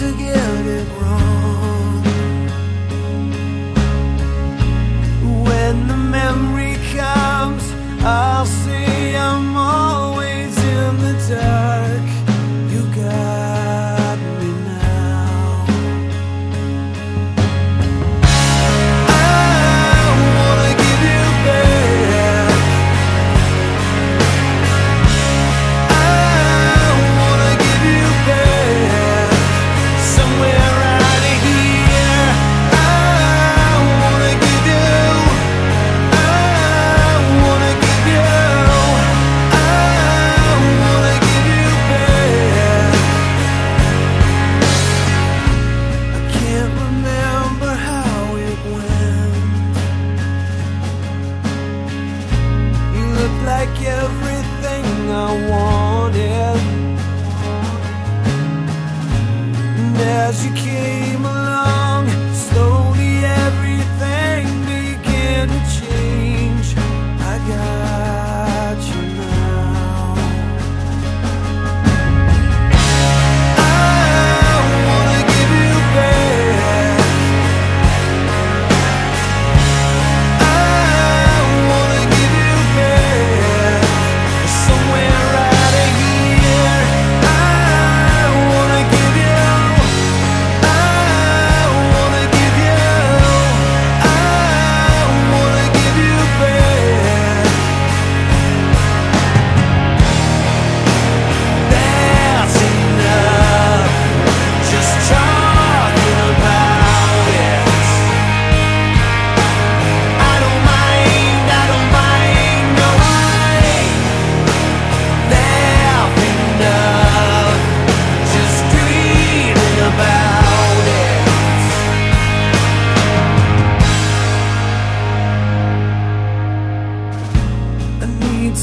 to get it wrong.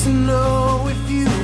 to know if you